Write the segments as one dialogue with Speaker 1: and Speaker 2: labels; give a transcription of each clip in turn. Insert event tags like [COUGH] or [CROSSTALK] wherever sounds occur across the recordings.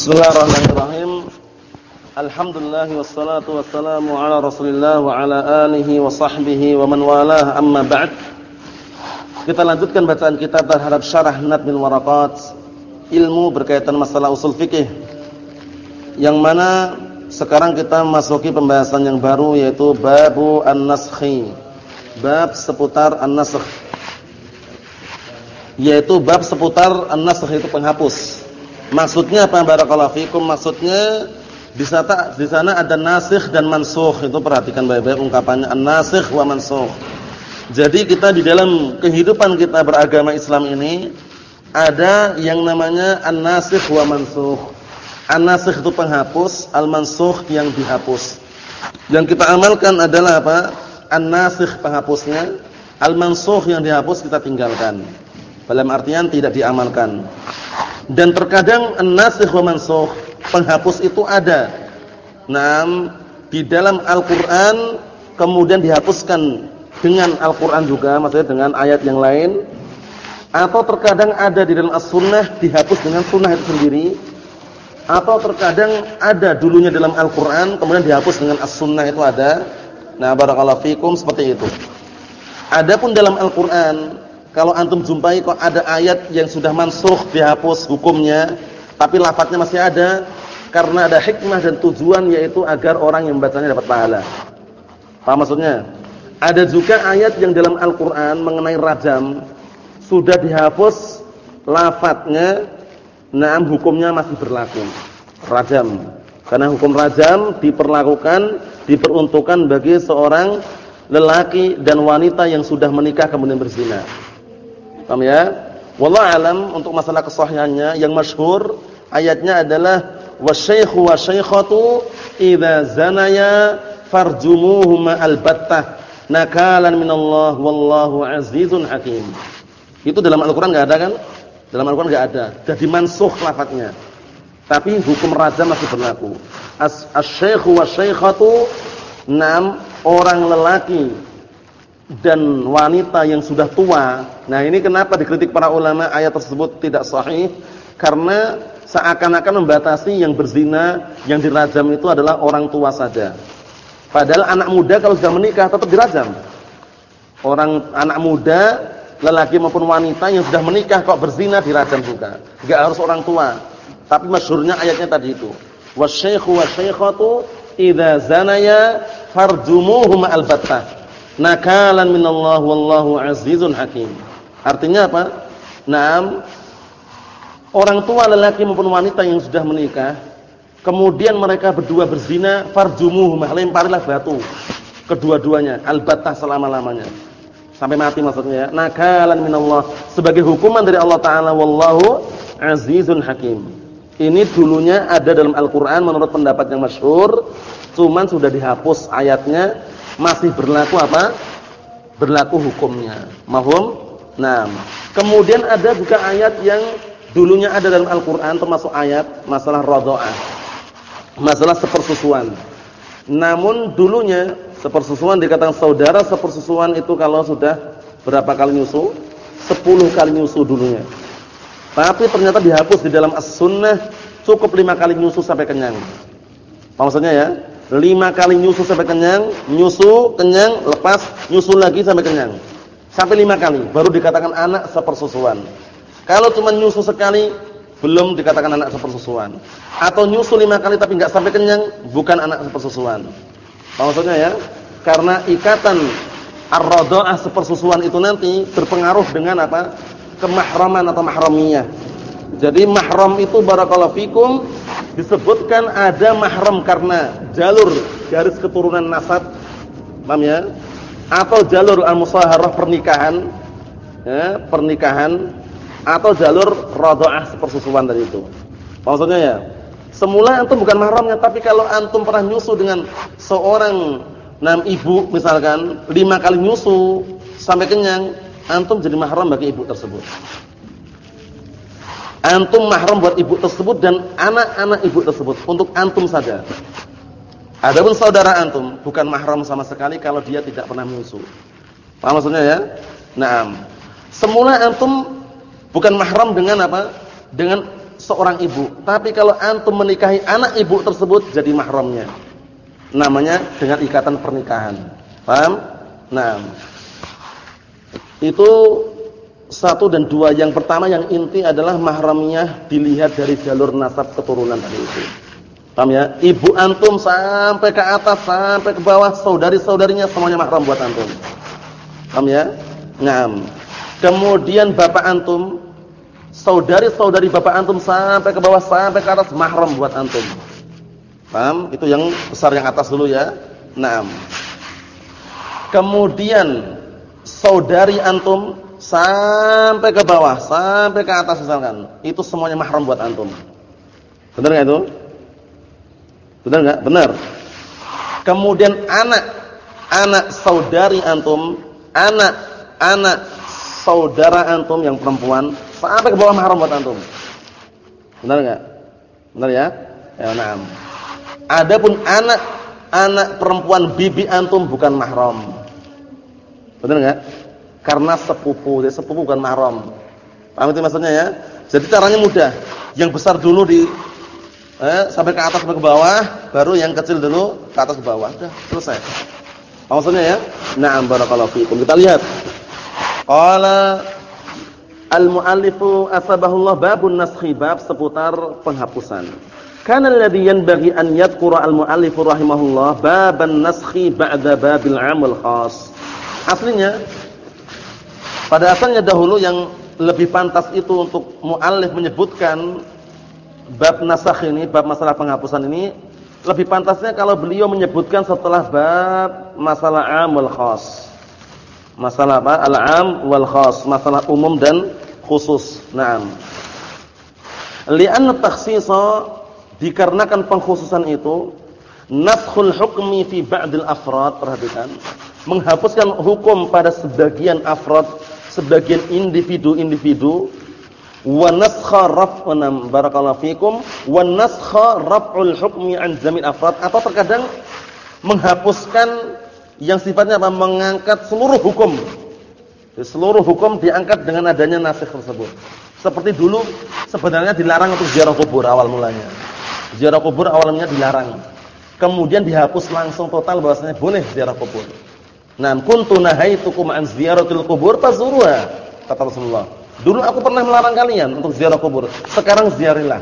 Speaker 1: Bismillahirrahmanirrahim. Alhamdulillah wassalatu wassalamu ala Rasulillah wa ala alihi wa sahbihi wa man walah amma ba'd. Kita lanjutkan bacaan kita terhadap syarah Nadmil Waraqat, ilmu berkaitan masalah usul fikih. Yang mana sekarang kita masuki pembahasan yang baru yaitu babu an-naskhi. Bab seputar an-nasakh. Yaitu bab seputar an-nasakh itu penghapus. Maksudnya apa barakallahu fikum? Maksudnya di sana di sana ada nasikh dan mansukh. Itu perhatikan baik-baik ungkapannya an-nasikh wa mansukh. Jadi kita di dalam kehidupan kita beragama Islam ini ada yang namanya an-nasikh wa mansukh. An-nasikh itu penghapus, al-mansukh yang dihapus. Yang kita amalkan adalah apa? An-nasikh penghapusnya, al-mansukh yang dihapus kita tinggalkan. Dalam artian tidak diamalkan. Dan terkadang an-nasikh wa mansukh, penghapus itu ada. Naam, di dalam Al-Qur'an kemudian dihapuskan dengan Al-Qur'an juga, maksudnya dengan ayat yang lain. Atau terkadang ada di dalam As-Sunnah dihapus dengan sunnah itu sendiri. Atau terkadang ada dulunya dalam Al-Qur'an kemudian dihapus dengan As-Sunnah itu ada. Nah, barakallahu fikum seperti itu. Adapun dalam Al-Qur'an kalau antum jumpai kok ada ayat yang sudah mansukh dihapus hukumnya, tapi lafadznya masih ada karena ada hikmah dan tujuan yaitu agar orang yang membacanya dapat pahala. Paham maksudnya? Ada juga ayat yang dalam Al-Qur'an mengenai rajam sudah dihapus lafadznya, naam hukumnya masih berlaku. Rajam. Karena hukum rajam diperlakukan, diperuntukkan bagi seorang lelaki dan wanita yang sudah menikah kemudian berzina. Paham ya? Wallahu alam untuk masalah kesahihannya yang masyhur ayatnya adalah wasyaikhu wasyaikhatu idza zanaya farjumuhuma albattah nakalan minallah wallahu azizun hakim. Itu dalam Al-Qur'an enggak ada kan? Dalam Al-Qur'an enggak ada. Jadi mansukh lafadznya. Tapi hukum rajam masih berlaku. As-syaikhu wasyaikhatu enam orang lelaki dan wanita yang sudah tua. Nah, ini kenapa dikritik para ulama ayat tersebut tidak sahih? Karena seakan-akan membatasi yang berzina, yang dirajam itu adalah orang tua saja. Padahal anak muda kalau sudah menikah tetap dirajam. Orang anak muda, lelaki maupun wanita yang sudah menikah kok berzina dirajam juga. Enggak harus orang tua. Tapi masyhurnya ayatnya tadi itu. Wasyaikhu wasyaikhatu idza zanaya farjumuhum albattah nakalan minallah wallahu azizun hakim. Artinya apa? Naam. Orang tua lelaki maupun wanita yang sudah menikah kemudian mereka berdua berzina farjumuhum lemparilah batu kedua-duanya albatah selama-lamanya. Sampai mati maksudnya ya. Nakalan minallah. Sebagai hukuman dari Allah taala wallahu azizun hakim. Ini dulunya ada dalam Al-Qur'an menurut pendapat yang masyhur cuman sudah dihapus ayatnya masih berlaku apa? Berlaku hukumnya. Mahum? Nah, kemudian ada juga ayat yang dulunya ada dalam Al-Qur'an termasuk ayat masalah radha'ah. Masalah sepersusuan. Namun dulunya sepersusuan dikatakan saudara sepersusuan itu kalau sudah berapa kali nyusu? 10 kali nyusu dulunya. Tapi ternyata dihapus di dalam As-Sunnah cukup 5 kali nyusu sampai kenyang. Maksudnya ya? Lima kali nyusu sampai kenyang, nyusu, kenyang, lepas, nyusu lagi sampai kenyang. Sampai lima kali, baru dikatakan anak sepersusuan. Kalau cuma nyusu sekali, belum dikatakan anak sepersusuan. Atau nyusu lima kali tapi nggak sampai kenyang, bukan anak sepersusuan. Maksudnya ya? Karena ikatan ar-radha'ah sepersusuan itu nanti berpengaruh dengan apa? kemahraman atau mahramiyah. Jadi mahram itu barakallahu fikum disebutkan ada mahram karena jalur garis keturunan nasab, paham ya? Atau jalur al-musaharah pernikahan, ya, pernikahan atau jalur radha'ah persusuan tadi itu. Maksudnya ya, semula antum bukan mahramnya, tapi kalau antum pernah nyusu dengan seorang nam ibu misalkan lima kali nyusu sampai kenyang, antum jadi mahram bagi ibu tersebut. Antum mahram buat ibu tersebut dan anak-anak ibu tersebut untuk antum saja. Adapun saudara antum bukan mahram sama sekali kalau dia tidak pernah menyusu. Paham maksudnya ya? Naam. Semula antum bukan mahram dengan apa? Dengan seorang ibu. Tapi kalau antum menikahi anak ibu tersebut jadi mahramnya. Namanya dengan ikatan pernikahan. Paham? Nah. Itu satu dan dua. Yang pertama yang inti adalah mahramnya dilihat dari jalur nasab keturunan tadi itu. Paham ya? Ibu antum sampai ke atas sampai ke bawah saudari-saudarinya semuanya mahram buat antum. Paham ya? Naam. Kemudian bapak antum saudari-saudari bapak antum sampai ke bawah sampai ke atas mahram buat antum. Paham? Itu yang besar yang atas dulu ya. Naam. Kemudian saudari antum sampai ke bawah, sampai ke atas misalkan. Itu semuanya mahram buat antum. Benar enggak itu? Benar enggak? Benar. Kemudian anak anak saudari antum, anak anak saudara antum yang perempuan sampai ke bawah mahram buat antum. Benar enggak? Benar ya? Ya, na'am. Adapun anak anak perempuan bibi antum bukan mahram. Benar enggak? Karena sepupu, jadi sepupu bukan mahram. Paham itu maksudnya ya? Jadi caranya mudah. Yang besar dulu di eh, sampai ke atas sampai ke bawah, baru yang kecil dulu ke atas ke bawah. Sudah, selesai. Maksudnya ya? Na'am barakallahu fiikum. Kita lihat. Qala Al-muallifu asbahullah babun naskhi bab seputar penghapusan. Kana alladhi yanbaghi an yadhkura al-muallifu rahimahullah baban naskhi ba'da babil 'am wal khas. Aslinya pada asalnya dahulu yang lebih pantas itu untuk muallif menyebutkan bab nasakh ini, bab masalah penghapusan ini lebih pantasnya kalau beliau menyebutkan setelah bab masalah 'am wal khas. Masalah apa? Al-'am wal khas, masalah umum dan khusus. Naam. Li'anna takhsisa dikarenakan pengkhususan itu naskhul hukmi fi ba'dil afrad, perhatikan. Menghapuskan hukum pada sebagian afrad, sebagian individu-individu wa naskha raf'un barakallahu fikum wa naskha raf'ul hukmi an jamil afrad atau terkadang menghapuskan yang sifatnya apa mengangkat seluruh hukum seluruh hukum diangkat dengan adanya nasikh tersebut. Seperti dulu sebenarnya dilarang untuk ziarah kubur awal mulanya. Ziarah kubur awalnya dilarang. Kemudian dihapus langsung total bahwasanya boleh ziarah kubur. Nah, kuntu nahaitukum an ziyaratil kubur fazuruha, kata Rasulullah. Dulu aku pernah melarang kalian untuk ziarah kubur. Sekarang ziarilah.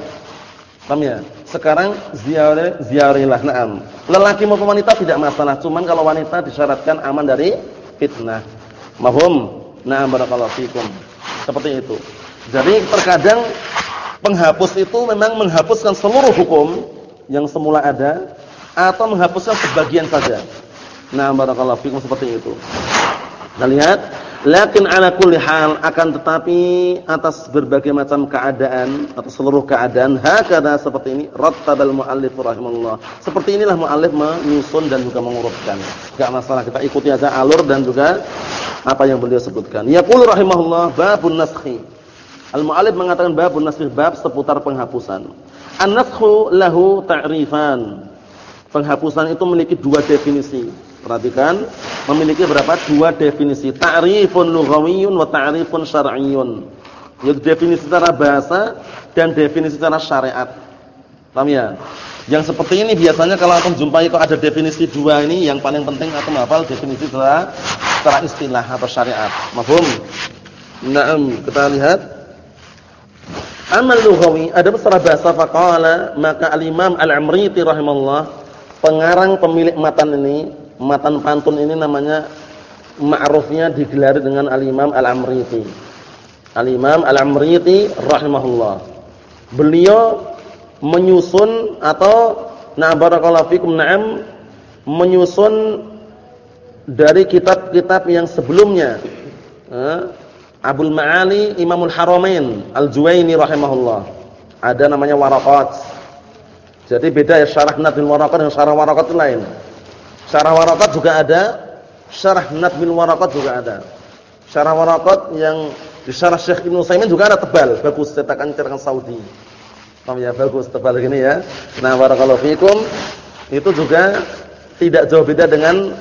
Speaker 1: Paham ya? Sekarang ziarah ziarilah. Naam. Lelaki maupun wanita tidak masalah, cuman kalau wanita disyaratkan aman dari fitnah. Mahum. Nah, barakallahu fikum. Seperti itu. Jadi terkadang penghapus itu memang menghapuskan seluruh hukum yang semula ada atau menghapuskan sebagian saja. Nah, barakallahu fikum seperti itu. Kita lihat, lakin ala kulli hal akan tetapi atas berbagai macam keadaan atau seluruh keadaan hakada seperti ini rattabal muallif rahimallahu. Seperti inilah muallif menyusun dan juga mengurutkan. Enggak masalah kita ikuti aja alur dan juga apa yang beliau sebutkan. Yaqulu rahimahullah babun naskhi. Al-mu'allif mengatakan babun naskhi bab seputar penghapusan. An-naskhu lahu ta'rifan. Penghapusan itu memiliki dua definisi. Perhatikan, memiliki berapa? Dua definisi. Ta'rifun lughawiyyun wa ta'rifun syar'iyyun. Yaitu definisi secara bahasa dan definisi secara syariat. Paham ya? Yang seperti ini biasanya kalau akan jumpai kok ada definisi dua ini yang paling penting atau hafal definisi secara secara istilah atau syariat. Mafhum? Naam, kita lihat. Amal lughawi, ada secara bahasa faqala, maka al-Imam Al-Amriti rahimahullah, pengarang pemilik matan ini, matan pantun ini namanya ma'rufnya digelari dengan Al-Imam Al-Amriti. Al-Imam Al-Amriti rahimahullah. Beliau menyusun atau na na'am menyusun dari kitab-kitab yang sebelumnya. Eh, Abdul Ma'ali Imamul Haramain Al-Juwaini rahimahullah. Ada namanya Waraqat. Jadi beda ya syarah Nadmil Waraqat dan syarah Waraqat lain. Syarah Waraqat juga ada, syarah Nadmil Waraqat juga ada. Syarah Waraqat yang di syarah Syekh Ibnu Utsaimin juga ada tebal, bagus cetakan-cetakan Saudi. Paham ya bagus tebal gini ya. Nah, barakallahu fikum. Itu juga tidak jauh beda dengan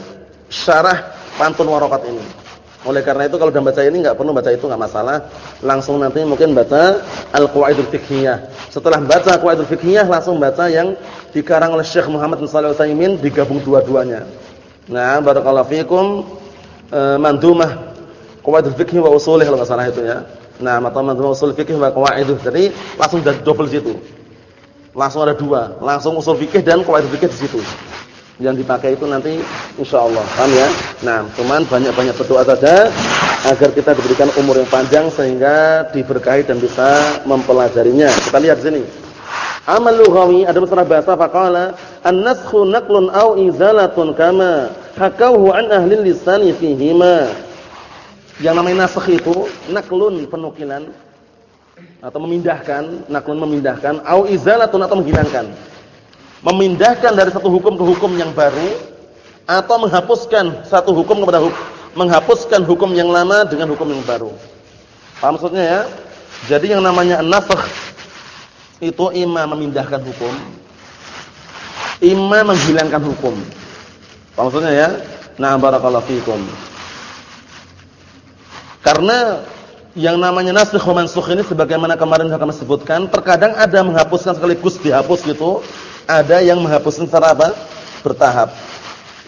Speaker 1: syarah pantun warokat ini. Oleh karena itu kalau sudah baca ini enggak perlu baca itu enggak masalah. Langsung nanti mungkin baca Al-Qawaidul Fiqhiyah. Setelah baca Qawaidul Fiqhiyah langsung baca yang dikarang oleh Syekh Muhammad bin Shalih Al-Utsaimin digabung dua-duanya. Nah, barakallahu fikum e, mandumah Qawaidul Fiqh wa Usulih kalau enggak salah itu ya. Nah, atau mandumah Usul Fiqh wa Qawaidul. Jadi langsung double situ. Langsung ada dua, langsung usul fikih dan qawaidul fikih di situ yang dipakai itu nanti insya Allah. Paham ya? Nah cuman banyak-banyak berdoa saja agar kita diberikan umur yang panjang sehingga diberkahi dan bisa mempelajarinya. Kita lihat sini. Amal lughawi ada masalah bahasa faqala an-naskhu naqlun aw izalatun kama hakauhu an ahli lisani fihima. Yang namanya nasakh itu naqlun penukilan atau memindahkan naqlun memindahkan au izalatun atau menghilangkan memindahkan dari satu hukum ke hukum yang baru atau menghapuskan satu hukum kepada hukum menghapuskan hukum yang lama dengan hukum yang baru. Paham maksudnya ya? Jadi yang namanya an-nasakh itu imma memindahkan hukum, imma menghilangkan hukum. Paham maksudnya ya? Nah, barakallahu fikum. Karena yang namanya nasikh wa mansukh ini sebagaimana kemarin kami sebutkan, terkadang ada menghapuskan sekaligus dihapus gitu, ada yang menghapuskan secara apa? Bertahap.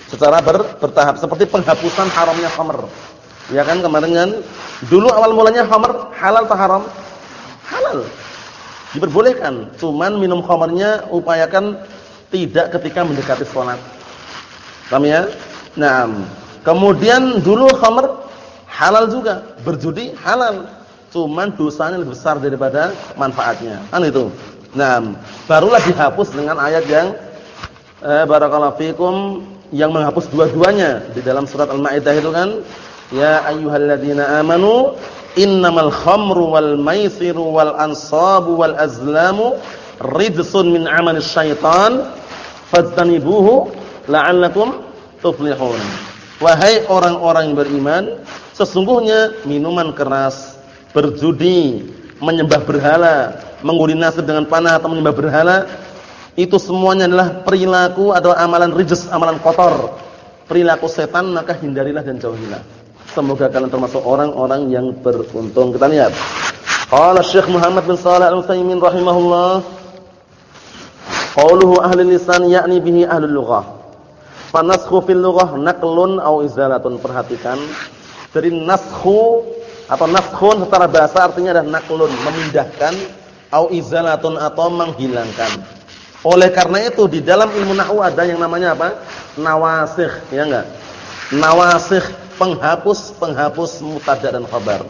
Speaker 1: Secara ber, bertahap seperti penghapusan haramnya khamr. Ya kan kemarin kan dulu awal mulanya khamr halal atau haram? Halal. Diperbolehkan, cuman minum khamrnya upayakan tidak ketika mendekati sholat. Paham ya? Nah, kemudian dulu khamr halal juga, berjudi halal. Cuman dosanya lebih besar daripada manfaatnya. Kan itu. Nah, barulah dihapus dengan ayat yang eh, barakallahu fikum yang menghapus dua-duanya di dalam surat Al-Maidah itu kan, ya ayyuhalladzina amanu innamal khamru wal maisiru wal ansabu wal azlamu rijsun min amalis syaitan fajtanibuhu la'allakum tuflihun. Wahai orang-orang yang beriman, sesungguhnya minuman keras, berjudi, menyembah berhala, mengguli nasib dengan panah atau menyembah berhala itu semuanya adalah perilaku atau amalan rijis, amalan kotor. Perilaku setan maka hindarilah dan jauhilah. Semoga kalian termasuk orang-orang yang beruntung. Kita lihat. Qala Syekh Muhammad bin Shalih Al-Utsaimin rahimahullah, qauluhu ahli lisan yakni bihi ahli lughah. Fanaskhu fil lughah naqlun aw izalatun. Perhatikan. Jadi naskhu atau naskhun secara bahasa artinya adalah naqlun, memindahkan au izalatun atau menghilangkan. Oleh karena itu di dalam ilmu nahwu ada yang namanya apa? Nawasikh, ya enggak? Nawasikh, penghapus penghapus mubtada dan khabar.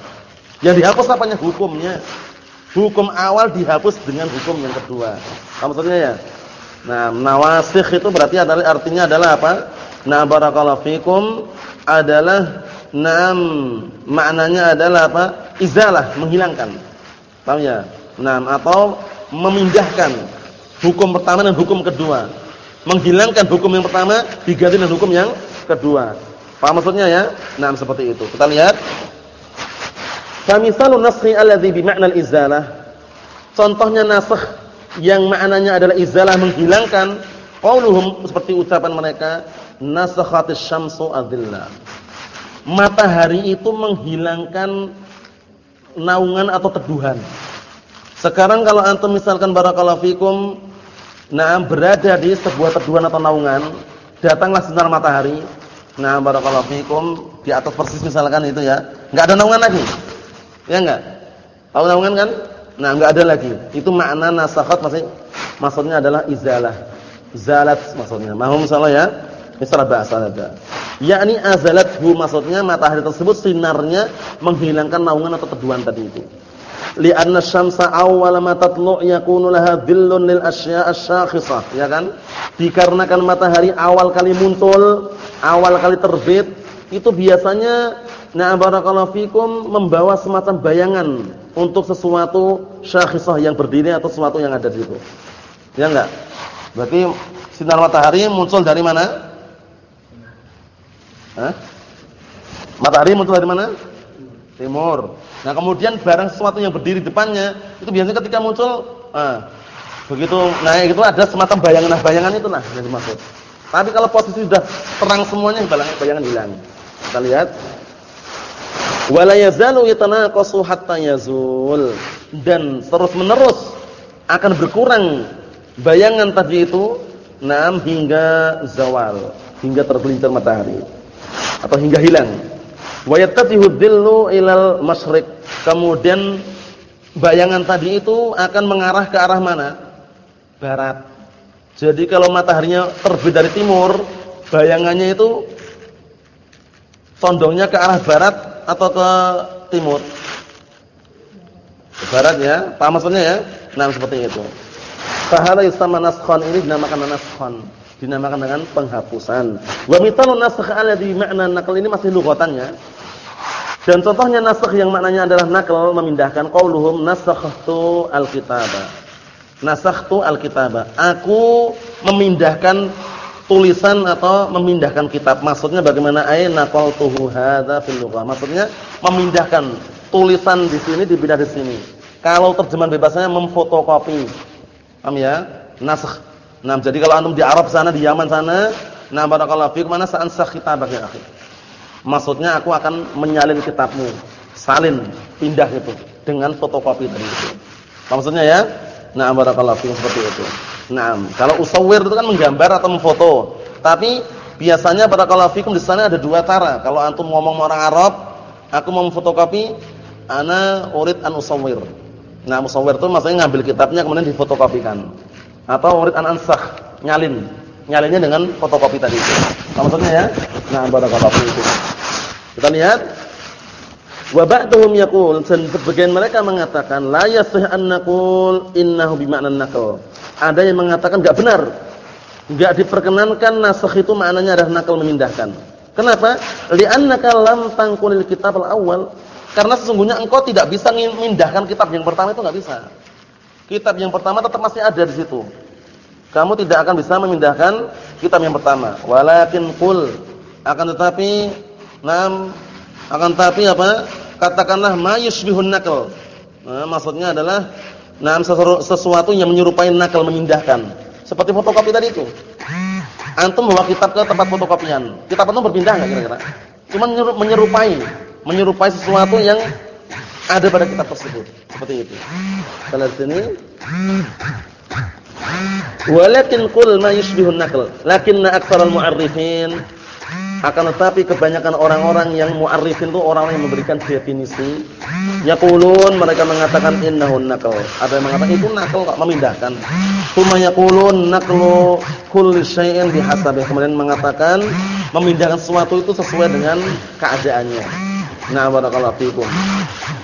Speaker 1: Yang dihapus apanya? Hukumnya. Hukum awal dihapus dengan hukum yang kedua. Apa maksudnya ya? Nah, nawasikh itu berarti adalah artinya adalah apa? Nah, barakallahu fikum adalah nam maknanya adalah apa? Izalah, menghilangkan. Paham ya? Nah, atau memindahkan hukum pertama dan hukum kedua. Menghilangkan hukum yang pertama diganti dengan hukum yang kedua. Paham maksudnya ya? Nah, seperti itu. Kita lihat. Famisalun naskhi alladhi bima'na al-izalah. Contohnya nasakh yang maknanya adalah izalah menghilangkan qauluhum seperti ucapan mereka nasakhatis syamsu adillah. Matahari itu menghilangkan naungan atau teduhan. Sekarang kalau antum misalkan barakallahu fikum nah berada di sebuah teduhan atau naungan, datanglah sinar matahari. Nah, barakallahu fikum di atas persis misalkan itu ya, enggak ada naungan lagi. Ya enggak? Tahu naungan kan? Nah, enggak ada lagi. Itu makna nasakhat maksudnya maksudnya adalah izalah. Zalat maksudnya. Mahum salah ya? Istilah bahasa ada. Yakni azalathu maksudnya matahari tersebut sinarnya menghilangkan naungan atau teduhan tadi itu li'anna syamsa awwal ma tatlu' yakunu laha dhillun lil asya' asy-syakhisah ya kan? Dikarenakan matahari awal kali muncul awal kali terbit itu biasanya na barakallahu fikum membawa semacam bayangan untuk sesuatu syakhisah yang berdiri atau sesuatu yang ada di situ. Ya enggak? Berarti sinar matahari muncul dari mana? Hah? matahari muncul dari mana timur Nah kemudian barang sesuatu yang berdiri depannya itu biasanya ketika muncul, nah, begitu naik itu ada semacam bayangan, nah bayangan itu nah yang dimaksud. Tapi kalau posisi sudah terang semuanya, bayangan, bayangan hilang. Kita lihat. Wala yazalu yatanaqasu. Dan terus-menerus akan berkurang bayangan tadi itu enam hingga zawal, hingga tergelincir matahari atau hingga hilang. Wa ilal masyriq. Kemudian bayangan tadi itu akan mengarah ke arah mana? Barat. Jadi kalau mataharinya terbit dari timur, bayangannya itu condongnya ke arah barat atau ke timur? Ke barat ya, paham maksudnya ya? Nah, seperti itu. Fahala yusama naskhan ini dinamakan naskhan, dinamakan dengan penghapusan. Wa mithalun nasakh alladhi ma'na naql ini masih lugatannya. Dan contohnya nasakh yang maknanya adalah nakal memindahkan qauluhum nasakhtu alkitaba. Nasakhtu alkitaba. Aku memindahkan tulisan atau memindahkan kitab. Maksudnya bagaimana ay naqaltuhu hadza fil lughah. Maksudnya memindahkan tulisan di sini dipindah di sini. Kalau terjemahan bebasnya memfotokopi. Paham ya? Nasakh. Nah, jadi kalau antum di Arab sana, di Yaman sana, nah barakallahu fiik mana sa'ansakh kitabak ya akhi. Maksudnya aku akan menyalin kitabmu. Salin, pindah itu dengan fotokopi tadi itu. Maksudnya ya? Nah, barakallahu seperti itu. Nah, kalau usawir itu kan menggambar atau memfoto. Tapi biasanya pada kalau fikum di sana ada dua cara. Kalau antum ngomong orang Arab, aku mau memfotokopi, ana urid an usawir. Nah, musawir itu maksudnya ngambil kitabnya kemudian difotokopikan. Atau urid an ansakh, nyalin. Nyalinnya dengan fotokopi tadi itu. Maksudnya ya? Nah, barakallahu fikum. Kita lihat Wa ba'dhum yaqul sebagian mereka mengatakan la yasih an naqul innahu bi ma'nan naql. Ada yang mengatakan enggak benar. Enggak diperkenankan nasakh itu maknanya adalah nakal memindahkan. Kenapa? Li'annaka lam tanqulil kitab al-awwal. Karena sesungguhnya engkau tidak bisa memindahkan kitab yang pertama itu enggak bisa. Kitab yang pertama tetap masih ada di situ. Kamu tidak akan bisa memindahkan kitab yang pertama. Walakin qul akan tetapi nam akan tetapi apa? Katakanlah ma yushbihun naql. Nah, maksudnya adalah Nah, sesuatu yang menyerupai nakal memindahkan. Seperti fotokopi tadi itu. Antum bawa kitab ke tempat fotokopian. Kitab antum berpindah enggak kira-kira? Cuma menyerupai, menyerupai sesuatu yang ada pada kitab tersebut. Seperti itu. Kalau sini Walakin qul ma yushbihun naql, lakinna aktsaral mu'arrifin akan tetapi kebanyakan orang-orang yang mu'arrifin itu orang yang memberikan definisi. Yaqulun mereka mengatakan innahu naql. Ada yang mengatakan itu naql kok memindahkan. Tsumma yaqulun naqlu kulli syai'in bihasabi. Kemudian mengatakan memindahkan sesuatu itu sesuai dengan keadaannya. Nah, barakallahu fikum.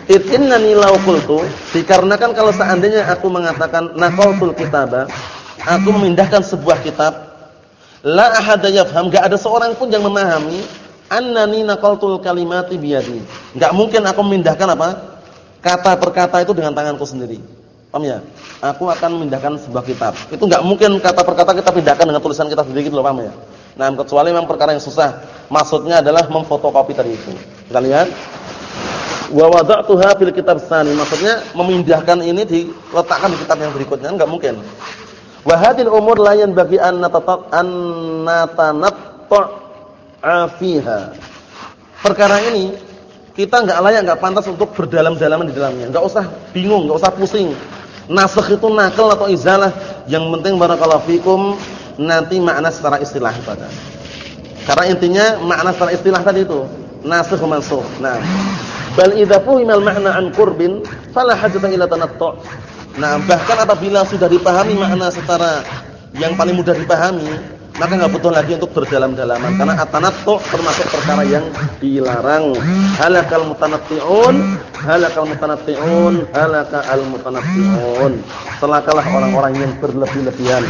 Speaker 1: Innani law qultu dikarenakan kalau seandainya aku mengatakan naqaltul kitaba, aku memindahkan sebuah kitab La ahada yafham, enggak ada seorang pun yang memahami annani naqaltul kalimati biyadi. Enggak mungkin aku memindahkan apa? Kata per kata itu dengan tanganku sendiri. Paham ya? Aku akan memindahkan sebuah kitab. Itu enggak mungkin kata per kata kita pindahkan dengan tulisan kita sendiri gitu loh, paham ya? Nah, kecuali memang perkara yang susah. Maksudnya adalah memfotokopi tadi itu. Kita lihat. Wa wada'tuha fil kitab tsani. Maksudnya memindahkan ini diletakkan di kitab yang berikutnya enggak mungkin. Wa hadhil umur la yanbaghi an natatat an natanatta fiha. Perkara ini kita enggak layak, enggak pantas untuk berdalam-dalaman di dalamnya. Enggak usah bingung, enggak usah pusing. Nasakh itu nakal atau izalah, yang penting barakallahu fikum nanti makna secara istilah pada. Karena intinya makna secara istilah tadi itu nasikh mansukh. Nah, bal idza fuhimal makna an qurbin fala hajata ila tanattu. Nah, bahkan apabila sudah dipahami makna secara yang paling mudah dipahami, maka enggak butuh lagi untuk berdalam-dalaman karena atanattu termasuk perkara yang dilarang. Halakal mutanatti'un, halakal mutanatti'un, halakal mutanatti'un. Celakalah orang-orang yang berlebih-lebihan.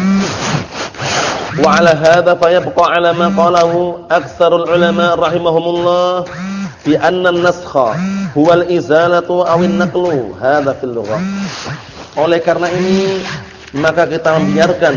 Speaker 1: Wa 'ala hadza fa yabqa 'ala ma qalahu aktsarul ulama rahimahumullah bi anna an-naskha huwa al-izalatu aw an-naqlu hadza fil lughah. Oleh karena ini maka kita membiarkan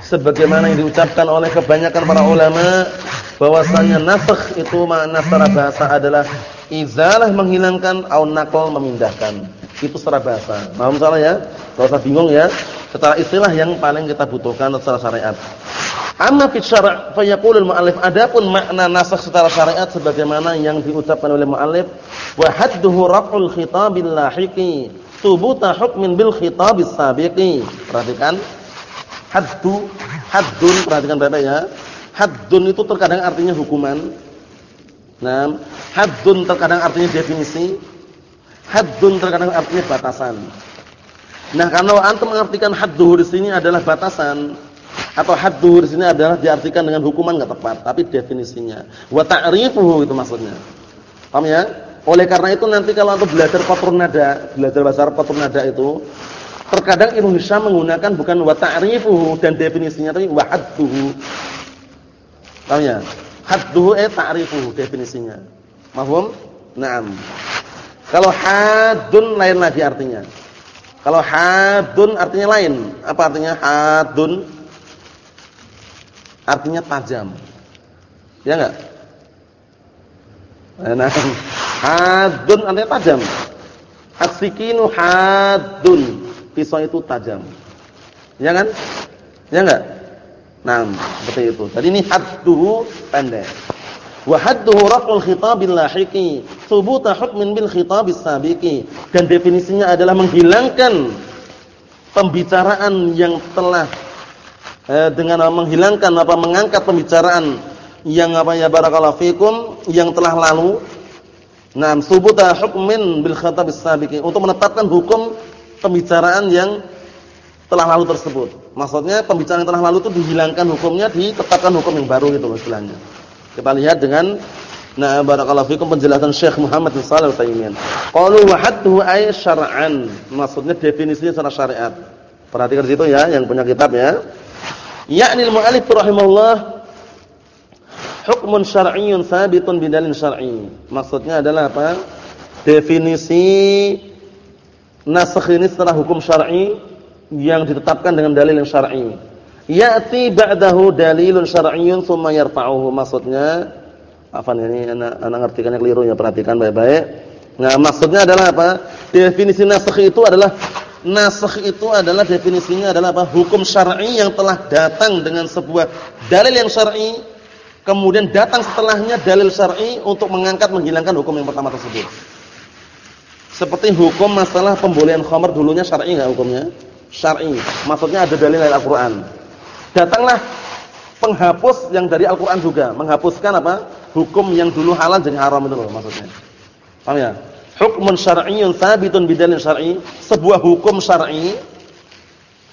Speaker 1: sebagaimana yang diucapkan oleh kebanyakan para ulama bahwasanya nasakh itu makna secara bahasa adalah izalah menghilangkan au naql memindahkan. Itu secara bahasa. Paham salah ya? Enggak usah bingung ya. Secara istilah yang paling kita butuhkan secara syariat. Amma fi syara' fa yaqulu al-mu'allif adapun makna nasakh secara syariat sebagaimana yang diucapkan oleh mu'allif Wa hadduhu raf'ul khitabil lahiqi thubuta hukmin bil khitabis sabiqi. Perhatikan. Haddu, haddun, perhatikan Bapak ya. Haddun itu terkadang artinya hukuman. Nah, haddun terkadang artinya definisi. Haddun terkadang artinya batasan. Nah, kalau antum mengartikan hadduhu di sini adalah batasan atau hadduhu di sini adalah diartikan dengan hukuman enggak tepat, tapi definisinya. Wa ta'rifuhu itu maksudnya. Paham ya? Oleh karena itu nanti kalau antum belajar qatrun nada, belajar bahasa Arab qatrun nada itu terkadang Hisham menggunakan bukan wa ta'rifuhu dan definisinya tapi wa hadduhu. Paham ya? Hadduhu eh ta'rifuhu definisinya. Mahum? Naam. Kalau hadun lain lagi artinya. Kalau hadun artinya lain. Apa artinya hadun? Artinya tajam. Ya enggak? Nah, hadun artinya tajam. As-sikinu hadun. Pisau itu tajam. Ya kan? Ya enggak? Nah, seperti itu. Tadi ini hadduhu pendek. Wa hadduhu raf'ul khitabil lahiqi, thubuta hukmin bil khitabis sabiqi. Dan definisinya adalah menghilangkan pembicaraan yang telah eh, dengan menghilangkan apa mengangkat pembicaraan yang apa ya barakallahu fikum yang telah lalu. Nah, thubuta hukmin bil khitabis sabiqi untuk menetapkan hukum pembicaraan yang telah lalu tersebut. Maksudnya pembicaraan yang telah lalu itu dihilangkan hukumnya, ditetapkan hukum yang baru gitu istilahnya. Kita lihat dengan Nah, barakallahu fikum penjelasan Syekh Muhammad bin Shalih Al-Utsaimin. Qalu wa hadduhu ay syar'an. Maksudnya definisinya secara syariat. Perhatikan situ ya yang punya kitab ya. Ya'ni al-mu'allif rahimahullah hukmun syar'iyyun tsabitun bidalil syar'i. Maksudnya adalah apa? Definisi nasakh ini setelah hukum syar'i yang ditetapkan dengan dalil yang syar'i. Ya'ti ba'dahu dalilun syar'iyyun tsumma yarfa'uhu. Maksudnya apa ini anak anak ngartikannya keliru ya, perhatikan baik-baik. Nah, maksudnya adalah apa? Definisi nasakh itu adalah nasakh itu adalah definisinya adalah apa? Hukum syar'i yang telah datang dengan sebuah dalil yang syar'i, kemudian datang setelahnya dalil syar'i untuk mengangkat menghilangkan hukum yang pertama tersebut. Seperti hukum masalah pembolehan khamar dulunya syar'i enggak hukumnya? Syar'i. Maksudnya ada dalil dari Al-Qur'an. Datanglah penghapus yang dari Al-Qur'an juga, menghapuskan apa? Hukum yang dulu halal jadi haram itu loh maksudnya. Paham ya? Hukmun syar'iyyun tsabitun bidalil syar'i, sebuah hukum syar'i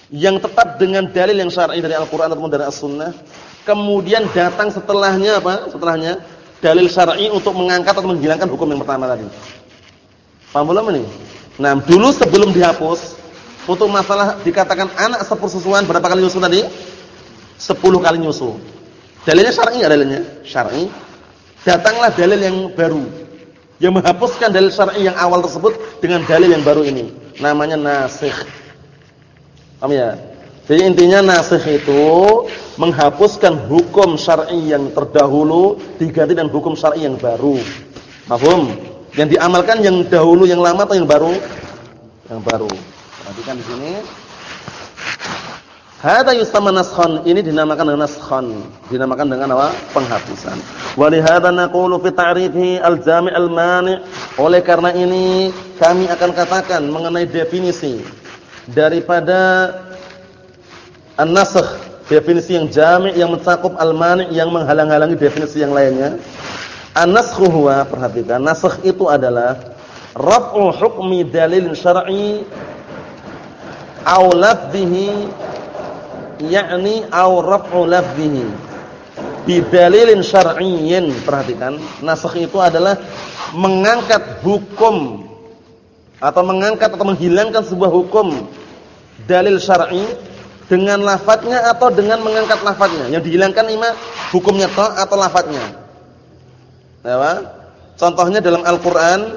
Speaker 1: yang tetap dengan dalil yang syar'i dari Al-Qur'an ataupun dari As-Sunnah, kemudian datang setelahnya apa? Setelahnya dalil syar'i untuk mengangkat atau menghilangkan hukum yang pertama tadi. Paham belum ini? Nah, dulu sebelum dihapus untuk masalah dikatakan anak sepersusuan berapa kali nyusu tadi? 10 kali nyusu. Dalilnya syar'i enggak dalilnya? Syar'i. Datanglah dalil yang baru yang menghapuskan dalil syar'i yang awal tersebut dengan dalil yang baru ini. Namanya nasikh. Paham ya? Jadi intinya nasikh itu menghapuskan hukum syar'i yang terdahulu diganti dengan hukum syar'i yang baru. Paham? Yang diamalkan yang dahulu yang lama atau yang baru? Yang baru. Perhatikan di sini. Hada yusama naskhan. Ini dinamakan dengan naskhan. Dinamakan dengan apa? Penghapusan. Wa li hadza naqulu fi ta'rifi al-jami' al-mani'. Oleh karena ini kami akan katakan mengenai definisi daripada an-nasakh, definisi yang jami' yang mencakup al-mani' yang menghalang-halangi definisi yang lainnya. An-naskhu huwa perhatikan, nasakh itu adalah raf'u hukmi dalil syar'i aw lafdhihi yakni aw raf'u lafdhihi bi dalilin syar'iyyin. Perhatikan, nasakh itu adalah mengangkat hukum atau mengangkat atau menghilangkan sebuah hukum dalil syar'i dengan lafadznya atau dengan mengangkat lafadznya. Yang dihilangkan ima hukumnya toh atau lafadznya. Ya, Contohnya dalam Al-Qur'an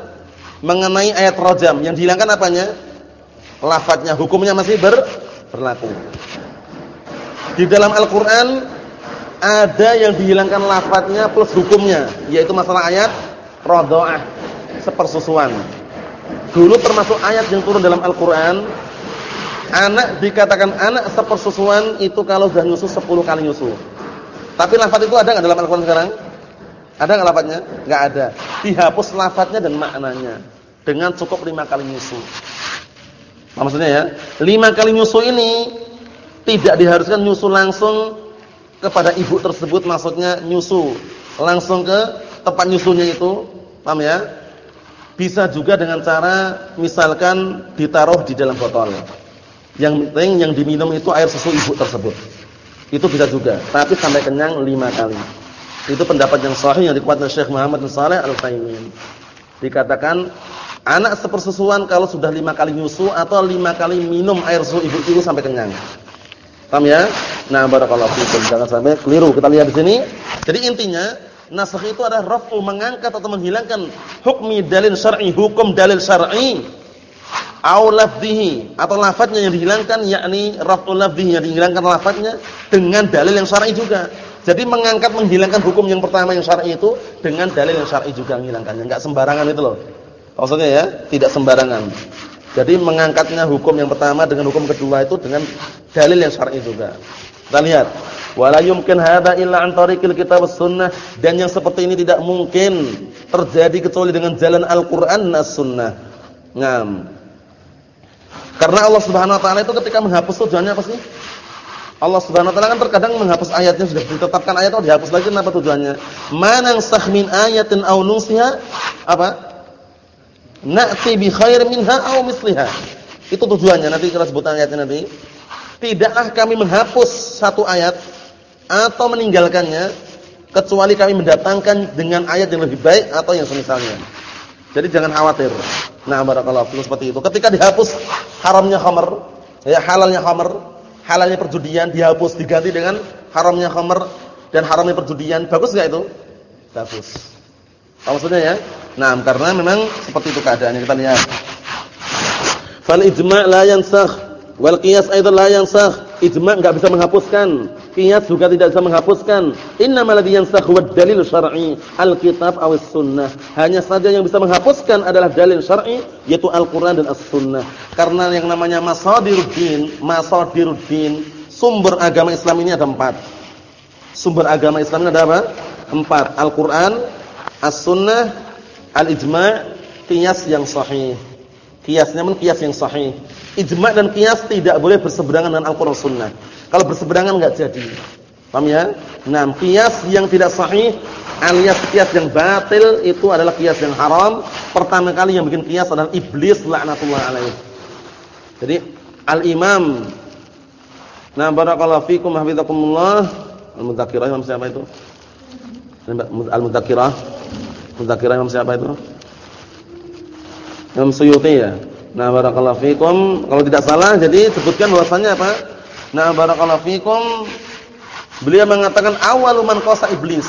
Speaker 1: mengenai ayat rajam yang dihilangkan apanya? Lafadznya, hukumnya masih ber, berlaku. Di dalam Al-Qur'an ada yang dihilangkan lafadznya plus hukumnya, yaitu masalah ayat radha'ah, sepersusuan. Dulu termasuk ayat yang turun dalam Al-Qur'an anak dikatakan anak sepersusuan itu kalau sudah nyusu 10 kali nyusu. Tapi lafaz itu ada enggak dalam Al-Qur'an sekarang? Ada enggak lafadznya? Enggak ada. Dihapus lafadznya dan maknanya dengan cukup lima kali nyusu. Maksudnya ya? Lima kali nyusu ini tidak diharuskan nyusu langsung kepada ibu tersebut maksudnya nyusu langsung ke tempat nyusunya itu. Paham ya? Bisa juga dengan cara misalkan ditaruh di dalam botol. Yang penting yang diminum itu air susu ibu tersebut. Itu bisa juga, tapi sampai kenyang lima kali. Itu pendapat yang sahih yang dikuatkan Syekh Muhammad bin Shalih Al-Utsaimin. Dikatakan anak sepersusuan kalau sudah lima kali nyusu atau lima kali minum air susu ibu itu sampai kenyang. Paham ya? Nah, barakallahu fiikum. Jangan sampai keliru. Kita lihat di sini. Jadi intinya nasakh itu adalah rafu mengangkat atau menghilangkan hukmi dalil syar'i, hukum dalil syar'i au lafdhihi atau lafadznya yang dihilangkan yakni raf'ul lafdhihi yang dihilangkan lafadznya dengan dalil yang syar'i juga. Jadi mengangkat menghilangkan hukum yang pertama yang syar'i itu dengan dalil yang syar'i juga menghilangkannya, enggak sembarangan itu loh. Maksudnya ya, tidak sembarangan. Jadi mengangkatnya hukum yang pertama dengan hukum kedua itu dengan dalil yang syar'i juga. Kita lihat, wala yumkin hadza illa an tariqil kitab sunnah dan yang seperti ini tidak mungkin terjadi kecuali dengan jalan Al-Qur'an As-Sunnah. Ngam. Karena Allah Subhanahu wa taala itu ketika menghapus tujuannya apa sih? Allah Subhanahu wa taala kan terkadang menghapus ayatnya sudah ditetapkan ayat atau dihapus lagi apa tujuannya? Manang sahmin ayatin aw nusiha apa? Na'ti bi khair minha aw misliha. Itu tujuannya nanti kita sebutkan ayatnya nanti. Tidaklah kami menghapus satu ayat atau meninggalkannya kecuali kami mendatangkan dengan ayat yang lebih baik atau yang semisalnya. Jadi jangan khawatir. Nah, barakallahu fikum seperti itu. Ketika dihapus haramnya khamr, ya halalnya khamr, halalnya perjudian dihapus diganti dengan haramnya khamr dan haramnya perjudian. Bagus enggak itu? Bagus. Apa maksudnya ya? Nah, karena memang seperti itu keadaannya kita lihat. Fal ijma' la yansakh wal qiyas aidan la yansakh. Ijma' enggak bisa menghapuskan Qiyas juga tidak bisa menghapuskan. Innamal ladzi yansakhu dalil syar'i, al-kitab aw sunnah Hanya saja yang bisa menghapuskan adalah dalil syar'i yaitu Al-Qur'an dan As-Sunnah. Karena yang namanya masadiruddin, masadiruddin, sumber agama Islam ini ada empat. Sumber agama Islam ini ada apa? Empat. Al-Qur'an, As-Sunnah, Al-Ijma', qiyas yang sahih. Qiyasnya men qiyas yang sahih. Ijma' dan qiyas tidak boleh berseberangan dengan Al-Qur'an Sunnah. Kalau berseberangan enggak jadi. Paham ya? Nah, kias yang tidak sahih alias kias yang batil itu adalah kias yang haram. Pertama kali yang bikin kias adalah iblis laknatullah alaih. Jadi al-imam Nah, barakallahu fikum hafizakumullah. Al-Mudzakirah Imam siapa itu? Al-Mudzakirah. Mudzakirah Imam siapa itu? Imam Suyuti ya. Nah, barakallahu fikum. Kalau tidak salah jadi sebutkan bahwasannya apa? Nah, barakallahu fikum. Beliau mengatakan awal man qasa iblis.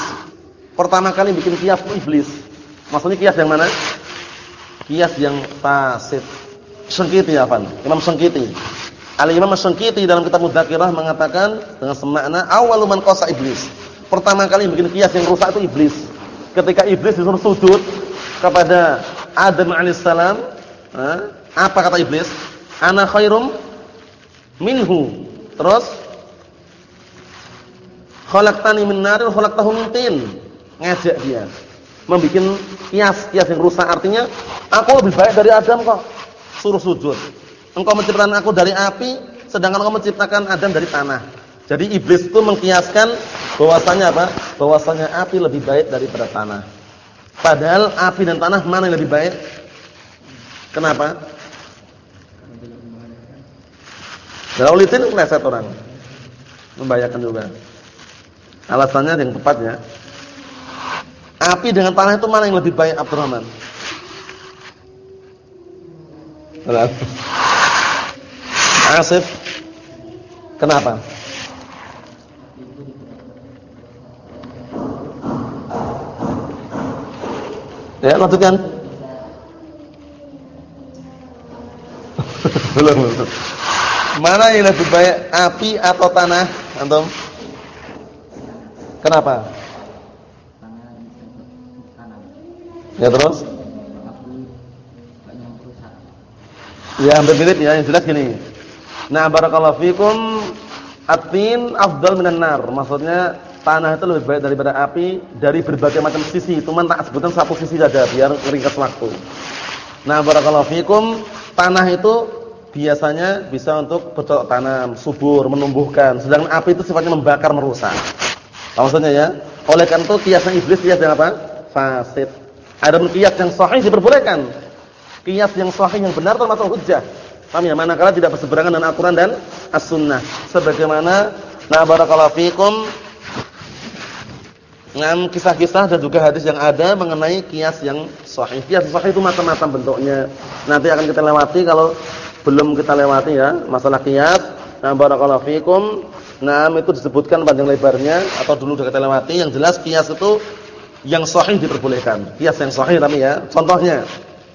Speaker 1: Pertama kali bikin kias iblis. Maksudnya kias yang mana? Kias yang fasid. Sengkiti ya, Fan. Imam Sengkiti. Al-Imam Sengkiti dalam kitab Mudzakirah mengatakan dengan semakna awal man qasa iblis. Pertama kali bikin kias yang rusak itu iblis. Ketika iblis disuruh sujud kepada Adam alaihissalam, apa kata iblis? Ana khairum minhu Terus khalaqtani min narin khalaqtahu min tin. Ngajak dia. Membikin kias-kias yang rusak artinya aku lebih baik dari Adam kok. Suruh sujud. Engkau menciptakan aku dari api sedangkan engkau menciptakan Adam dari tanah. Jadi iblis itu mengkiaskan bahwasanya apa? Bahwasanya api lebih baik daripada tanah. Padahal api dan tanah mana yang lebih baik? Kenapa? Daulitin meleset orang. Membahayakan juga. Alasannya yang tepat ya. Api dengan tanah itu mana yang lebih baik Abdurrahman? Asif. Kenapa? Ya, lanjutkan. [LAUGHS] belum, belum. Mana yang lebih baik api atau tanah, antum? Kenapa? Ya terus? Ya hampir mirip ya, yang jelas gini. Nah, barakallahu fikum atin afdal minan nar. Maksudnya tanah itu lebih baik daripada api dari berbagai macam sisi. Cuma tak sebutkan satu sisi saja biar ringkas waktu. Nah, barakallahu fikum, tanah itu biasanya bisa untuk bercocok tanam, subur, menumbuhkan. Sedangkan api itu sifatnya membakar, merusak. Maksudnya ya? Oleh karena itu kiasnya iblis kias yang apa? Fasid. Ada kias yang sahih diperbolehkan. Kias yang sahih yang benar termasuk hujjah. Paham ya? Manakala tidak berseberangan dengan Al-Qur'an dan As-Sunnah. Sebagaimana na barakallahu fikum Ngam kisah-kisah dan juga hadis yang ada mengenai kias yang sahih. Kias sahih itu macam-macam bentuknya. Nanti akan kita lewati kalau belum kita lewati ya, masalah kias. Nah, barakallahu fikum. Nah, itu disebutkan panjang lebarnya atau dulu sudah kita lewati. Yang jelas kias itu yang sahih diperbolehkan. Kias yang sahih tapi ya. Contohnya,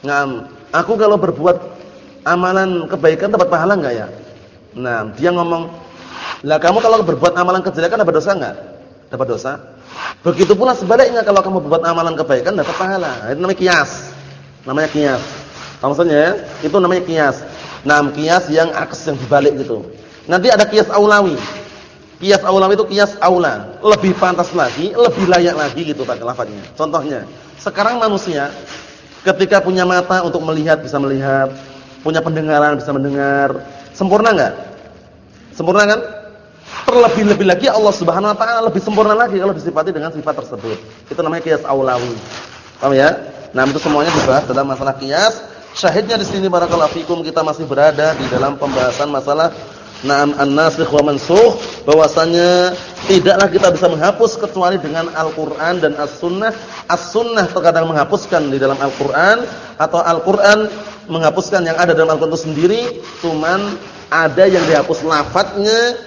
Speaker 1: ngam, aku kalau berbuat amalan kebaikan dapat pahala enggak ya? Nah, dia ngomong, "Lah kamu kalau berbuat amalan kejelekan dapat dosa enggak?" Dapat dosa. Begitu pula sebaliknya kalau kamu berbuat amalan kebaikan dapat pahala. Itu namanya kias. Namanya kias. Maksudnya ya? Itu namanya kias. Nah, kias yang aks yang dibalik gitu. Nanti ada kias aulawi. Kias aulawi itu kias aula, lebih pantas lagi, lebih layak lagi gitu Pak lafaznya. Contohnya, sekarang manusia ketika punya mata untuk melihat bisa melihat, punya pendengaran bisa mendengar, sempurna enggak? Sempurna kan? Terlebih-lebih lagi Allah Subhanahu wa taala lebih sempurna lagi kalau disifati dengan sifat tersebut. Itu namanya qiyas aulawi. Paham ya? Nah, itu semuanya dibahas dalam masalah qiyas. Syahidnya di sini barakallahu fikum kita masih berada di dalam pembahasan masalah Naam an-nasikh wa mansukh. Bahwasanya tidaklah kita bisa menghapus kecuali dengan Al-Qur'an dan As-Sunnah. As-Sunnah terkadang menghapuskan di dalam Al-Qur'an atau Al-Qur'an menghapuskan yang ada dalam Al-Qur'an itu sendiri, cuman ada yang dihapus lafadznya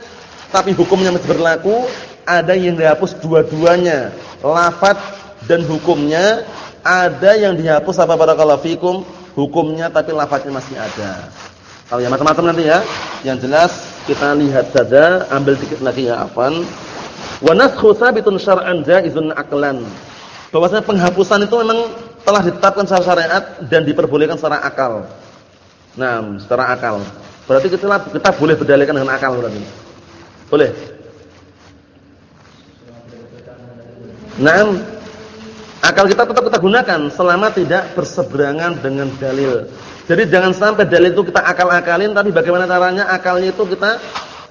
Speaker 1: tapi hukumnya masih berlaku, ada yang dihapus dua-duanya, lafaz dan hukumnya, ada yang dihapus apa barakallahu fikum, hukumnya tapi lafaznya masih ada. Kalau ya macam-macam nanti ya. Yang jelas kita lihat saja, ambil dikit lagi ya afan. Wa naskhu sabitun syar'an jaizun aqlan. Bahwasanya penghapusan itu memang telah ditetapkan secara syariat dan diperbolehkan secara akal. Nah, secara akal. Berarti kita kita boleh berdalilkan dengan akal berarti. Boleh? Nah, akal kita tetap kita gunakan selama tidak berseberangan dengan dalil. Jadi jangan sampai dalil itu kita akal-akalin tapi bagaimana caranya akalnya itu kita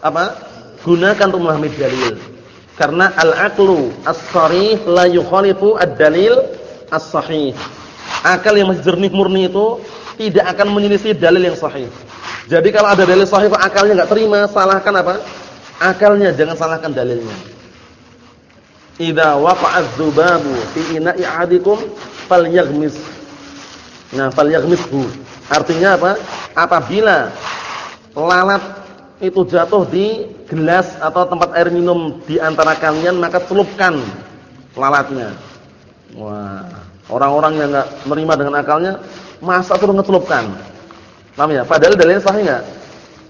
Speaker 1: apa? gunakan untuk memahami dalil. Karena al-aqlu as-sharih la yukhalifu ad-dalil as-sahih. Akal yang masih jernih murni itu tidak akan menyelisih dalil yang sahih. Jadi kalau ada dalil sahih kok akalnya enggak terima, salahkan apa? akalnya jangan salahkan dalilnya idza waqa'a dzubabu fi ina'i ahadikum falyaghmis. Nah falyaghmishu. Artinya apa? Apabila lalat itu jatuh di gelas atau tempat air minum di antara kalian maka celupkan lalatnya. Wah orang-orang yang enggak menerima dengan akalnya masa suruh ngecelupkan? Paham ya? Padahal dalilnya sahih enggak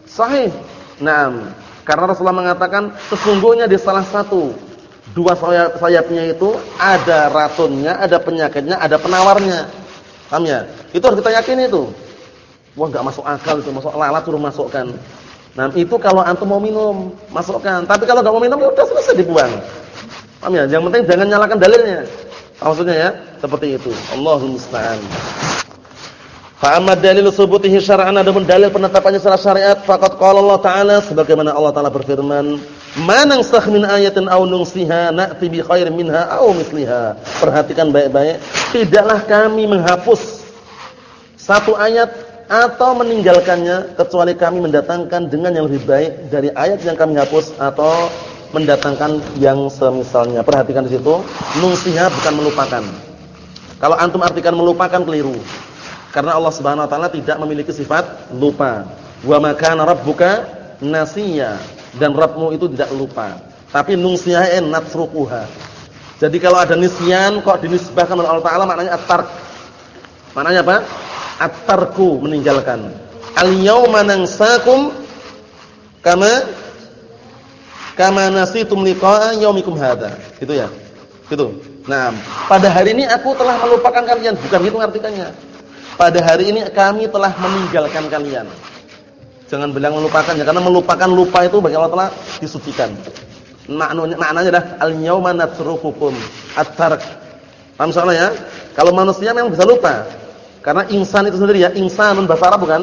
Speaker 1: sahih. Nah karena Rasulullah mengatakan sesungguhnya di salah satu dua sayap sayapnya itu ada racunnya, ada penyakitnya, ada penawarnya. Paham ya? Itu harus kita yakini itu. Wah, enggak masuk akal itu, masuk lalat suruh masukkan. Nah, itu kalau antum mau minum, masukkan. Tapi kalau enggak mau minum ya udah selesai dibuang. Paham ya? Yang penting jangan nyalakan dalilnya. Maksudnya ya, seperti itu. Allahumma musta'an. Fa amma dalilu subutihi syar'an adapun dalil penetapannya secara syariat faqad qala Allah taala sebagaimana Allah taala berfirman man nansakh min ayatin aw nunsiha na'ti bi khairin minha aw misliha perhatikan baik-baik. Tidaklah kami menghapus satu ayat atau meninggalkannya kecuali kami mendatangkan dengan yang lebih baik dari ayat yang kami hapus atau mendatangkan yang semisalnya. Perhatikan di situ. Nunsiha bukan melupakan. Kalau antum artikan melupakan keliru. Karena Allah Subhanahu wa taala tidak memiliki sifat lupa. Wa ma kana rabbuka nasiya dan Rabbmu itu tidak lupa. Tapi nungsiyain natrukuha. Jadi kalau ada nisyan kok dinisbahkan oleh Allah taala maknanya at-tark. Maknanya apa? At-tarku meninggalkan. Al-yauma nansakum kama kama nasitum liqa'a yaumikum hadza. Gitu ya. Gitu. Nah, pada hari ini aku telah melupakan kalian, bukan gitu artinya pada hari ini kami telah meninggalkan kalian. Jangan bilang melupakan ya, karena melupakan lupa itu bagi Allah telah disucikan. Maknanya maknanya adalah al-yauma natrukukum at-tark. Paham soalnya ya? Kalau manusia memang bisa lupa. Karena insan itu sendiri ya, insanun bahasa Arab bukan?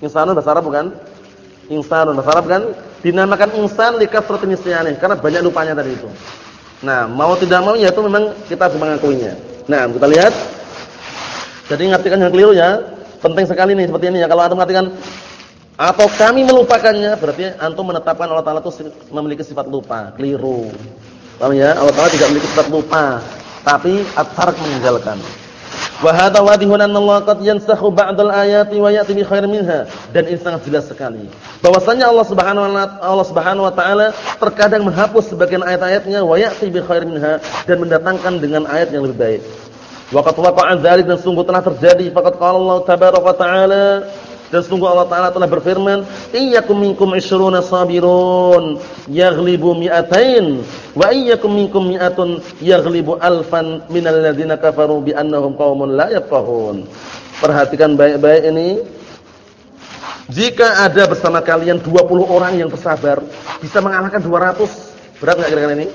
Speaker 1: Insanun bahasa Arab bukan? Insanun bahasa Arab kan dinamakan insan li kasratin karena banyak lupanya tadi itu. Nah, mau tidak mau ya itu memang kita harus mengakuinya. Nah, kita lihat. Jadi ngartikan yang keliru ya. Penting sekali nih seperti ini ya. Kalau antum mengartikan atau kami melupakannya berarti antum menetapkan Allah Taala itu memiliki sifat lupa, keliru. Paham ya? Allah Taala tidak memiliki sifat lupa, tapi at-tark meninggalkan. Wa hadha wadihun anna Allah qad yansakhu ba'dal ayati wa ya'ti bi khairin minha. Dan ini sangat jelas sekali. Bahwasanya Allah Subhanahu wa Allah Subhanahu wa taala terkadang menghapus sebagian ayat-ayatnya wa ya'ti bi khairin minha dan mendatangkan dengan ayat yang lebih baik. Waqad waqa'a dzalik dan sungguh telah terjadi faqad qala Allah tabaraka wa taala dan sungguh Allah Ta'ala telah berfirman, Iyyakum minkum ishruna sabirun, yaghlibu mi'atain, wa iyyakum minkum mi'atun, yaghlibu alfan minal ladhina kafaru bi'annahum qawmun la yafqahun. Perhatikan baik-baik ini. Jika ada bersama kalian 20 orang yang bersabar, bisa mengalahkan 200. Berat enggak kira-kira ini?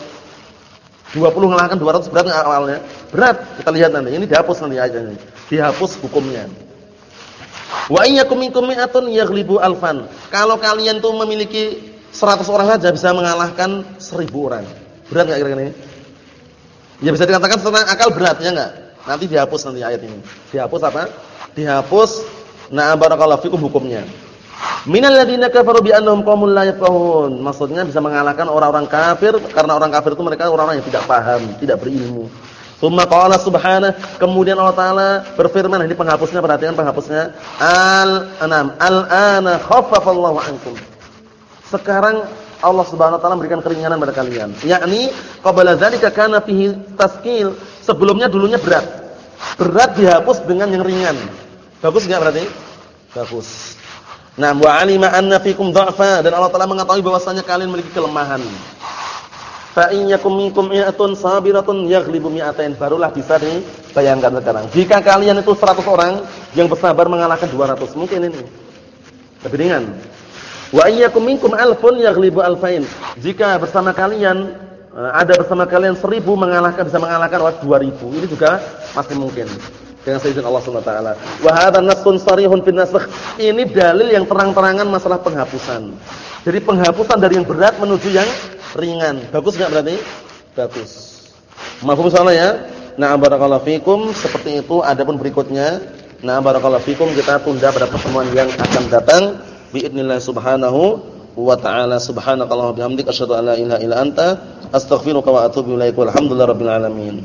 Speaker 1: 20 mengalahkan 200 berat enggak awalnya? Berat. Kita lihat nanti. Ini dihapus nanti aja ini. Dihapus hukumnya. Wa iyyakum minkum mi'atun yaghlibu alfan. Kalau kalian tuh memiliki 100 orang saja bisa mengalahkan 1000 orang. Berat enggak kira-kira ini? Ya bisa dikatakan secara akal berat ya enggak? Nanti dihapus nanti ayat ini. Dihapus apa? Dihapus na barakallahu fikum hukumnya. Minal ladzina kafaru bi annahum qaumun la yafqahun. Maksudnya bisa mengalahkan orang-orang kafir karena orang kafir itu mereka orang-orang yang tidak paham, tidak berilmu. Tsumma qala subhanahu, kemudian Allah taala berfirman, ini penghapusnya perhatikan penghapusnya. Al-anam, al-ana khaffafallahu ankum. Sekarang Allah Subhanahu wa taala memberikan keringanan pada kalian. Yakni qabla dzalika kana fihi taskil. Sebelumnya dulunya berat. Berat dihapus dengan yang ringan. Bagus enggak berarti? Bagus. Nah, wa alima anna fikum dha'fa dan Allah taala mengetahui bahwasanya kalian memiliki kelemahan. Fa in yakum minkum mi'atun sabiratun yaghlibu mi'atain. Barulah bisa dibayangkan sekarang. Jika kalian itu 100 orang yang bersabar mengalahkan 200, mungkin ini. Lebih ringan. Wa in yakum minkum alfun yaghlibu alfain. Jika bersama kalian eh, ada bersama kalian 1000 mengalahkan bisa mengalahkan 2000. Ini juga masih mungkin. Dengan seizin Allah Subhanahu wa taala. Sarihun fin nasakh. Ini dalil yang terang-terangan masalah penghapusan. Jadi penghapusan dari yang berat menuju yang ringan. Bagus enggak berarti? Bagus. Mafhum salah ya? Nah, barakallahu fikum. Seperti itu adapun berikutnya. Nah, barakallahu fikum kita tunda pada pertemuan yang akan datang. Biidznillah subhanahu wa ta'ala subhanakallahumma bihamdika asyhadu an la ilaha illa anta astaghfiruka wa atubu ilaik. Walhamdulillahirabbil alamin.